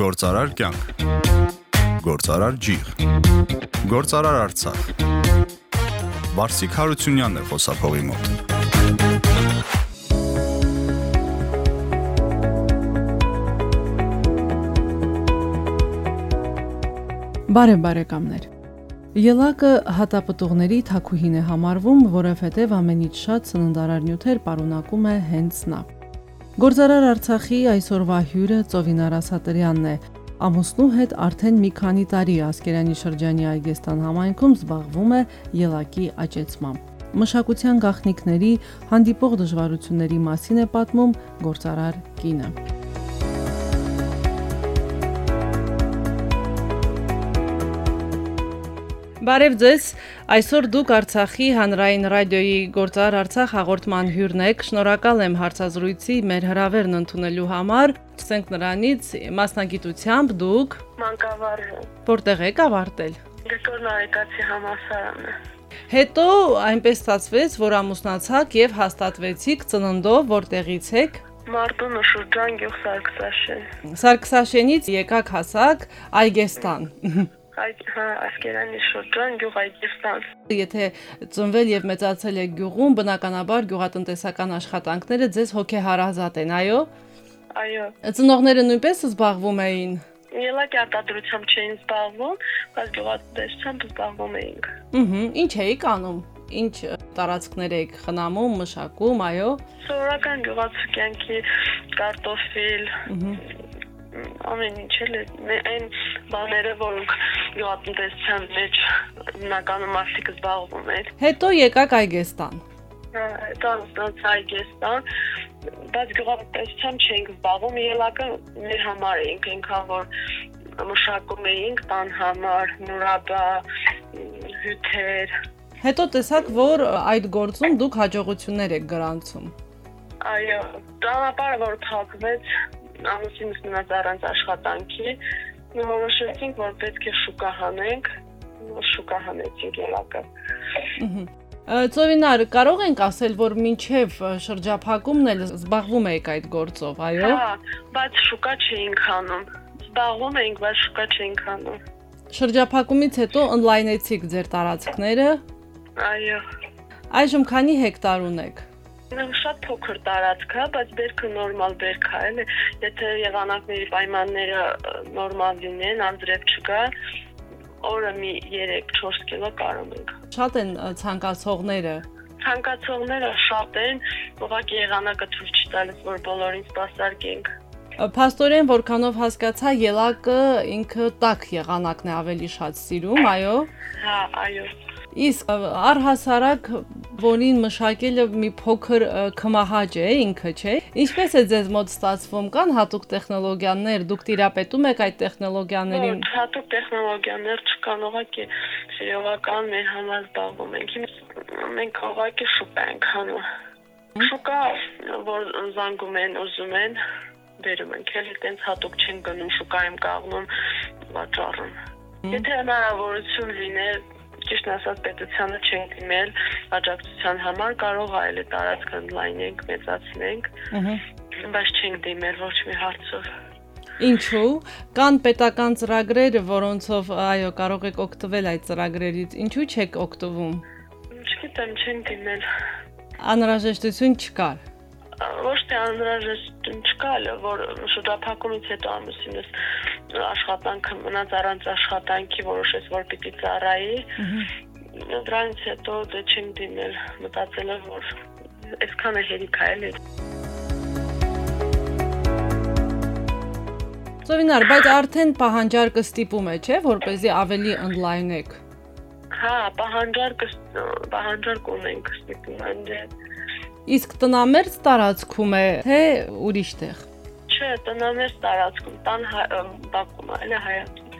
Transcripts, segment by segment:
Գործարար կյանք։ Գործարար ջիղ։ Գործարար Արցախ։ Վարսիկ Հարությունյանն է խոսափողի մոտ։ Բարև բարեկամներ։ Ելակը հատապտուղների թակուհին է համարվում, որովհետև ամենից շատ սննդարար նյութեր պարունակում է հենց նա։ Գործարար Արցախի այսօրվա հյուրը Ծովինար Ասատրյանն է։ Ամուսնու հետ արդեն մի քանի տարի Ասկերանի շրջանի Այգեստան համայնքում զբաղվում է ելակի աճեցմամբ։ Մշակության գաղտնիքների, հանդիպող դժվարությունների մասին է պատմում գործարար կինը։ Բարև ձեզ։ Այսօր դուք Արցախի հանրային ռադիոյի Գործար Արցախ հաղորդման հյուրն եք։ Շնորհակալ եմ հարցազրույցի մեր հրավերն ընդունելու համար։ Ցենք նրանից մասնագիտությամբ դուք մանկավարժ որտեղ եք ավարտել։ Գրիգոր Նարեկացի համասարանը։ Հետո այնպես ստացվեց, որ ամուսնացաք եւ հաստատվեցիք ծննդով, որտեղից եք։ Մարտունու շրջան գյուղ Սարգսաշեն։ Սարգսաշենից եկաք հասակ Այգեստան։ Այդ հա Ասկերանի շրջան գյուղ Այգեստան։ Եթե ծնվել եւ մեծացել եք գյուղում, բնականաբար գյուղատնտեսական աշխատանքները ձեզ հոգեհարազատ են, այո։ Այո։ Ծնողները նույնպես զբաղվում էին։ Ելակի արտադրությամբ չէին զբաղվում, բայց գյուղատնտեսությամբ զբաղվում էինք։ Ահա, ինչ էիք անում։ Ինչ տարածքներ եք խնամում, մշակում, այո։ Սովորական գյուղացու կյանքի կարտոֆիլ, ամեն ինչ էլ այն բաները, որոնք գյուղատնտեսության մեջ հիմնականում մարդիկ զբաղվում են։ Հետո եկաք Այգեստան։ Տանստանց Այգեստան, բայց գյուղատնտեսությամբ չենք զբաղվում, ելակը մեր համար էինք, այնքան որ մշակում էինք տան համար, նորաբա, հյութեր։ Հետո տեսակ, որ այդ գործում դուք հաջողություններ եք գրանցում։ Այո, ճանապարհը որ փակվեց, ամուսինս մնաց առանց աշխատանքի, որոշեցինք, որ պետք է շուկա հանենք, շուկա հանեցինք ելակը։ Ծովինար, կարող ենք ասել, որ մինչև շրջափակումն էլ զբաղվում եք այդ գործով, այո։ Հա, բայց շուկա չէինք հանում։ Զբաղվում էինք, բայց շուկա չէինք հանում։ Շրջափակումից հետո on-line-եցիք ձեր տարածքները։ Այո։ Այժմ քանի հեկտար ունեք։ շատ փոքր տարածք է, բայց բերքը նորմալ բերք է, էլի։ Եթե եղանակների պայմանները նորմալ լինեն, անձրև չկա, օրը մի 3-4 կիլո կարում ենք։ Շատ են ցանկացողները։ Ցանկացողները շատ են, ուղղակի եղանակը ցույց չտալիս, որ բոլորին սպասարկենք։ Փաստորեն, որքանով հասկացա, ելակը ինքը տակ եղանակն է ավելի շատ սիրում, այո։ Հա, այո։ Իսկ առհասարակ որին մշակելը մի փոքր կմահաճ է ինքը, չէ։ Ինչպես է ձեզ մոտ ստացվում, կան հատուկ տեխնոլոգիաներ, դուք տիրապետում եք այդ տեխնոլոգիաներին։ Հատուկ տեխնոլոգիաներ չկան, ուղղակի սիրողական մեր համար զբաղվում ենք։ Մենք ուղղակի շուկա ենք հանում։ Շուկա, որ զանգում են, ուզում են, բերում ենք, էլ այտենց հատուկ չեն գնում շուկայում կաղնում, վաճառում։ Եթե հնարավորություն լիներ ճիշտ ասած պետությանը չենք դիմել աջակցության համար կարող է այլ տարածք on-line-ենք մեծացնենք բայց չենք դիմել ոչ մի հարցով Ինչու կան պետական ծրագրեր, որոնցով այո կարող եք օգտվել այդ ծրագրերից։ Ինչու չեք օգտվում։ Չգիտեմ, չենք դիմել։ Անհրաժեշտություն չկար ոչ թե անհրաժեշտություն չկա, որ շրջափակումից հետո ամուսինս աշխատանքը մնաց առանց աշխատանքի որոշեց, որ պիտի ծառայի։ Դրանից հետո դե չեմ դիմել, մտածելով որ այսքան է հերիք է էլի։ Սովինար, բայց արդեն պահանջարկը ստիպում է, չէ, որ เป զի ավելի on-line եք։ Հա, պահանջարկը պահանջարկ ունենք ստիպում են դե Իսկ տնամերձ տարածքում է, թե ուրիշ տեղ։ Չէ, տնամերձ տարածքում, տան Բաքում, այլ Հայատում։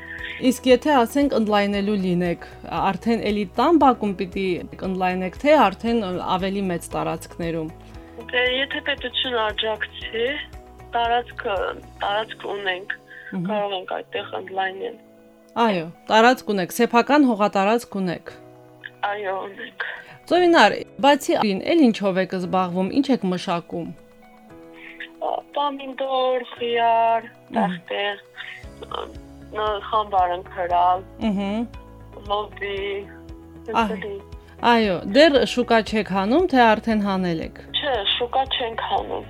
Իսկ եթե ասենք on-line-ելու լինեք, արդեն էլի տան Բաքում պիտի on-line-եք, թե արդեն ավելի մեծ տարածքներում։ Դե եթե պետություն աջակցի, տարածքը տարածք ունենք, կարող ենք այդտեղ on-line-ել։ Այո, տարածք ունեք, սեփական հողատարածք ունեք։ Այո, ունենք։ Ծովինար, բացի այն, էլ ինչով եք զբաղվում, ինչ եք մշակում։ Պամիդոր, խիար, տախտեղ, խամբար ենք հրալ։ Ահա։ Լոբի։ Այո, դեռ շուկա չեք հանում, թե արդեն հանել եք։ Չէ, շուկա չենք հանում։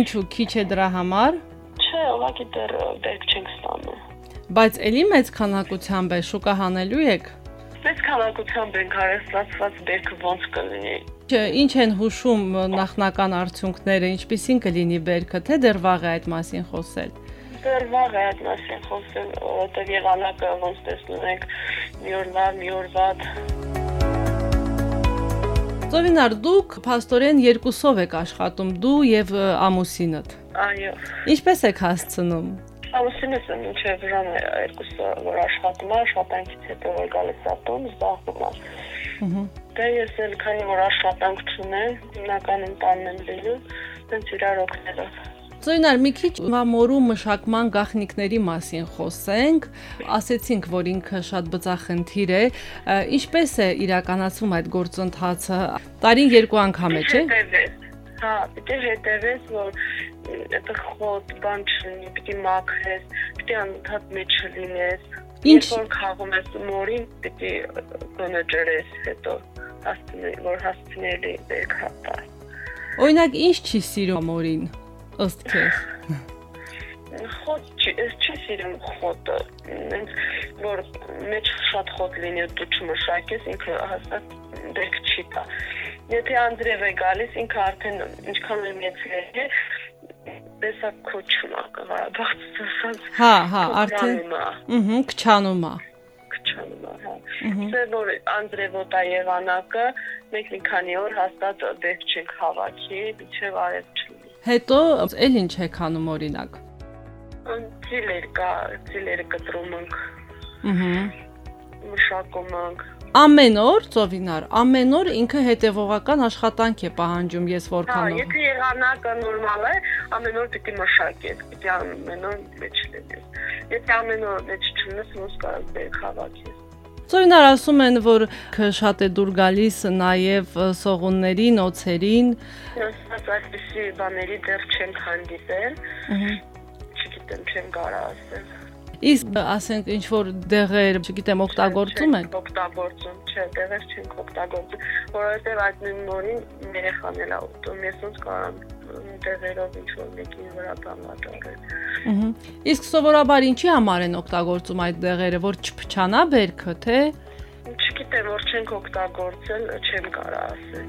Ինչու քիչ է դրա համար, Չէ, ուղղակի դեռ դեպք չենք ստանում։ բայց ելի մեծ քանակությամբ է շուկա հանելու եք։ Մեծ քանակությամբ ենք արեստացված դեպքը ոնց կլինի։ Ինչ են հուշում նախնական արդյունքները, ինչպիսին կլինի բերքը, թե դեռ վաղ է այդ մասին խոսել։ Դեռ վաղ է այդ մասին խոսել, որովհետև եղանակը ոնց տեսնում եք, մի օր լավ, մի օր վատ։ Ծովինար, դուք փաստորեն երկուսով եք աշխատում, դու եւ ամուսինդ։ Այո։ Ինչպես եք հասցնում։ Ամուսինս մինչև ժամը երկուսը որ աշխատում է, աշխատանքից հետո որ գալիս է տուն, զբաղվում է։ Ահա։ Դե ես էլ քանի որ աշխատանք չունեմ, հիմնականում տանն եմ լինում, դենց իրար օգնելով։ Ծոյնար մի քիչ մամորու մշակման գաղտնիքների մասին խոսենք։ Ասեցինք, որ ինքը շատ բծախնդիր է։ Ինչպես է իրականացվում այդ գործընթացը։ Տարին երկու անգամ է, չէ։ Հա, պիտի հետևես, որ այդ խոտ բան չլինի, պիտի մաքրես, պիտի անընդհատ մեջ չլինես։ Ինչ- որ խաղում ես մորին, պիտի գոնե ջրես հետո հասցնի, որ հասցնելի դեք հատա։ Օրինակ, ինչ չի սիրում մորին ըստ քեզ։ Խոտ չի, չի սիրում խոտը։ Ինձ որ մեջ շատ խոտ լինի ու դու չմշակես, ինքը հաստատ դեք չի տա։ Եթե Անդրև է գալիս, ինքը արդեն ինչքան էլ մեծ է, տեսա քոչումա կվարաբաղ ծասած։ Հա, հա, արդեն Ահա, քչանում է։ է, հա։ Ահա։ Դե որ Անդրևոտա եղանակը մեկ մի քանի օր հաստատ դեք չենք հավաքի, միջև արև չլինի։ Հետո էլ ինչ եք անում օրինակ։ Ծիլեր կա, ծիլերը կտրում ենք, Ահա։ մշակում ենք։ Ամեն օր ծովինար, ամեն օր ինքը հետևողական աշխատանք է պահանջում, ես Հա, որքանով։ եթե եղանակը նորմալ է, ամեն օր պիտի մշակես, պիտի ամեն օր մեջ լինես։ Եթե ամեն օր մեջ չլինես, ոնց կարող դեր հավաքես։ Ծովինար ասում են, որ շատ է դուր գալիս նաև սողուններին, օցերին։ Ասած այսպեսի բաների դեռ չենք հանդիպել, չգիտեմ, չեմ կարող ասել։ Իսկ ասենք ինչ որ դեղեր, չգիտեմ, օգտագործում են։ Չենք Օգտագործում, չէ, դեղեր չենք օգտագործում, որովհետև այդ նույն մորին երեխան էլ է ուտում, ես ոնց կարող եմ դեղերով ինչ որ մեկի վրա բան վատորել։ Ահա։ Իսկ սովորաբար ինչի համար են օգտագործում այդ դեղերը, որ չփչանա բերքը, թե? Չգիտեմ, որ չենք օգտագործել, չեմ կարող ասել։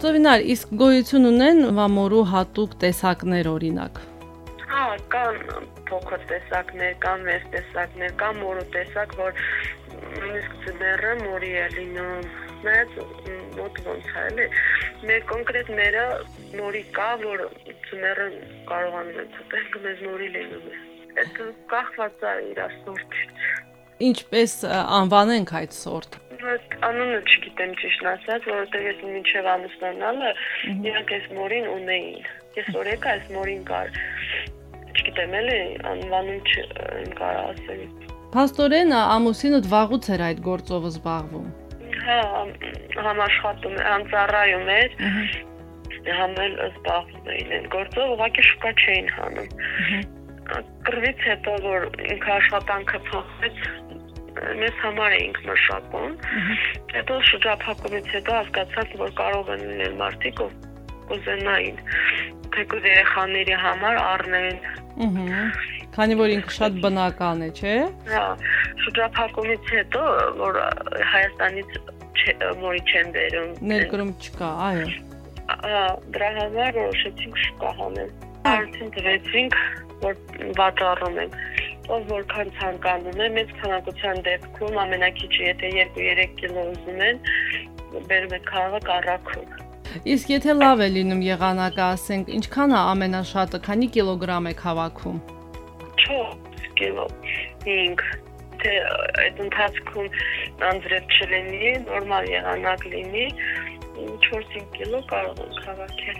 Ծովինար, իսկ գոյություն ունեն վամորու հատուկ տեսակներ օրինակ։ Հա, կան փոքր տեսակներ, կան մեծ տեսակներ, կան մորու տեսակ, որ նույնիսկ ծմերը մորի է լինում։ Մեծ մոտ ոնց է, էլի։ Մեր կոնկրետ մերը մորի կա, որ ծմերը կարողանում են ցտենք, մեզ մորի լինում է։ Այդ կախված է իր սորտից։ Ինչպես անվանենք այդ սորտ։ Այդ անունը չգիտեմ ճիշտ ասած, որովհետև ես մինչև ամուսնանալը իրանք այս մորին ունեին։ Ես օրեկա այս մորին կար։ Չգիտեմ էլի անվանում չեմ կարող ասել։ Փաստորեն ամուսինդ վաղուց էր այդ գործով զբաղվում։ համաշխատում է, անծառայում էր, համել զբաղվում էին այդ գործով, ուղղակի շուկա չէին հանում։ Կրվից հետո որ ինքը աշխատանքը փոխվեց, մեզ համար էինք մշակում։ Հետո շրջափակումից հետո հասկացանք, որ կարող են լինել մարդիկ, ով կուզենային թեկուզ երեխաների համար առնեն։ Ահա։ Քանի որ ինքը շատ բնական է, չէ։ Հա, շրջափակումից հետո որ Հայաստանից մորի չեն բերում։ Ներկրում չկա, այո։ դրա համար որոշեցինք շուկա հանել։ Արդեն տվեցինք, որ վաճառում ենք։ Ով որքան ցանկանում է, մեծ քանակության դեպքում ամենակիչը եթե 2-3 կիլո ուզում են, բերում է քաղաք առաքում։ Իսկ եթե լավ է լինում եղանակը, ասենք, ինչքան է ամենաշատը, քանի կիլոգրամ եք հավաքում։ 4 կիլո 5 թե այդ ընթացքում անձրև չլինի, նորմալ եղանակ լինի, 4-5 կիլո կարող ենք հավաքել։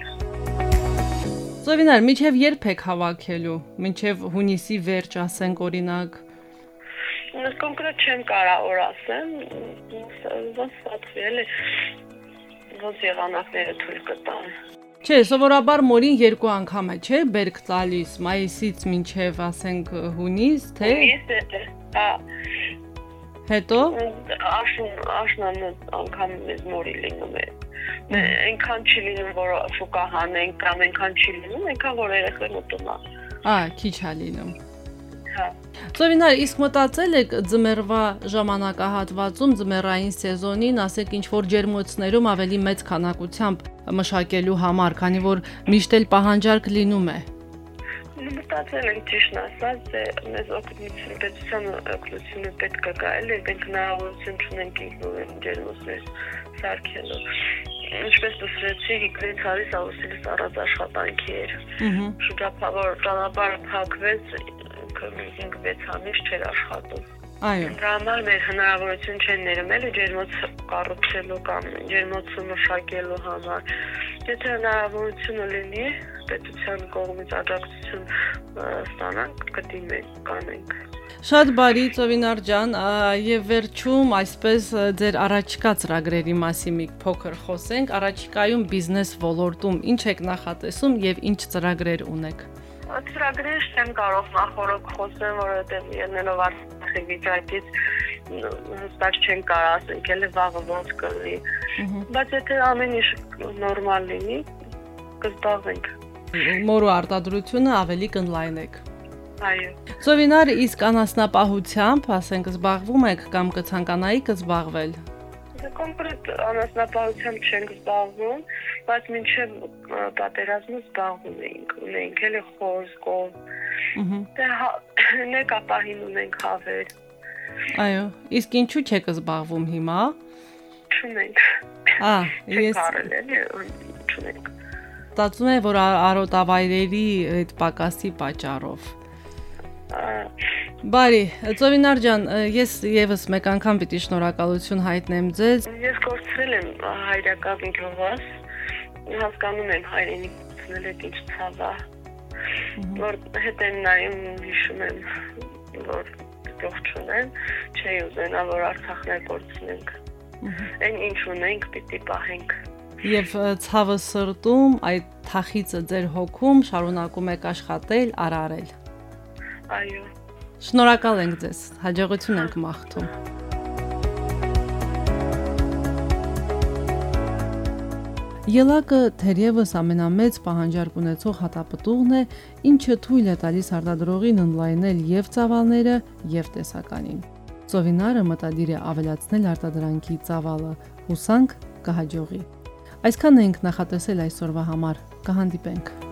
Ծովինար, միջև երբ եք հավաքելու։ Մինչև հունիսի վերջ, ասենք օրինակ։ Ես կոնկրետ չեմ կարող օր ասեմ, ոնց ստացվի էլի ոնց եղանակները թույլ կտան։ Չէ, սովորաբար մորին երկու անգամ է, չէ, բերք տալիս, մայիսից մինչև ասենք հունիս, թե դա հա հետո աշուն աշնան անգամ մեզ մորի լինում է այնքան չի լինում որ շուկա հանենք կամ այնքան չի լինում այնքան որ երեխան ուտում է Ա, քիչ է լինում։ հա Ծովինար, իսկ մտածել եք ձմեռվա ժամանակահատվածում ձմեռային սեզոնին, ասեք ինչ որ ջերմոցներում ավելի մեծ քանակությամբ մշակելու համար, քանի որ միշտ էլ պահանջարկ լինում է։ Մտածել եմ ճիշտ ասած, մեզ օգնություն պետության օգնությունը պետք է գա, էլի մենք հնարավորություն չունենք ինքնուրույն ջերմոցներ սարքելու։ Ինչպես դուսրեցի 5 հարիս ավուսիլիս առած աշխատանքի էր։ Շուտապավոր ճանապարհը փակվեց, 5-6 ամիս չէր աշխատում։ Այո։ Դրա համար մեր հնարավորություն չեն ներմել ջերմոց կառուցելու կամ ջերմոցը մշակելու համար։ Եթե հնարավորությունը լինի, պետության կողմից աջակցություն ստանանք, կդիմենք, կանենք։ Շատ բարի Ծովինար ջան, եւ վերջում այսպես ձեր առաջիկա ծրագրերի մասին մի փոքր խոսենք։ Առաջիկայում բիզնես ոլորտում ինչ եք նախատեսում եւ ինչ ծրագրեր ունեք։ Ծրագրեր չեմ կարող նախորդ խոսեմ, որովհետև ելնելով Արցախի վիճակից հստակ չեն կարող ասենք, էլ վաղը ոնց կլինի։ Բայց եթե ամեն ինչ նորմալ լինի, կզբաղվենք։ Մորու արտադրությունը ավելի կընլայնեք։ Այո։ Ծովինար իսկ անասնապահությամբ, ասենք, զբաղվում եք կամ կցանկանայի կզբաղվել։ կոնկրետ անասնապահությամբ չենք զբաղվում, բայց մինչև պատերազմը զբաղվում էինք, ունենք էլի խոզ, կով։ Ահա։ Դե հա, նեկապահին ունենք հավեր, Այո։ Իսկ ինչու չեք զբաղվում հիմա։ չունենք։ Ա, ես չունենք։ ստացվում է, որ արոտավայրերի այդ պակասի պատճառով։ Բարի, Ծովինար ջան, ես եւս մեկ անգամ պիտի շնորհակալություն հայտնեմ ձեզ։ Ես կորցրել եմ հայրական գյուղս, հասկանում եմ հայրենիքն էլ ինչ ցավ է։ Որ հետ եմ նայում հիշում եմ, որ ողջ ունեմ, չի ուզենա որ Արցախն էլ կորցնենք։ Այն ինչ ունենք, պիտի պահենք։ Եվ ցավը սրտում այդ թախիցը ձեր հոգում շարունակում եք աշխատել, արարել։ Այո։ Շնորհակալ ենք ձեզ։ Հաջողություն ենք մաղթում։ Ելակը թերևս ամենամեծ պահանջարկ ունեցող հատապտուղն է, ինչը թույլ է տալիս արտադրողին ընդլայնել եւ ծավալները, եւ տեսականին։ Ծովինարը մտադիր է ավելացնել արտադրանքի ծավալը, հուսանք կհաջողի։ Այսքանն ենք նախատեսել այսօրվա համար։ Կհանդիպենք։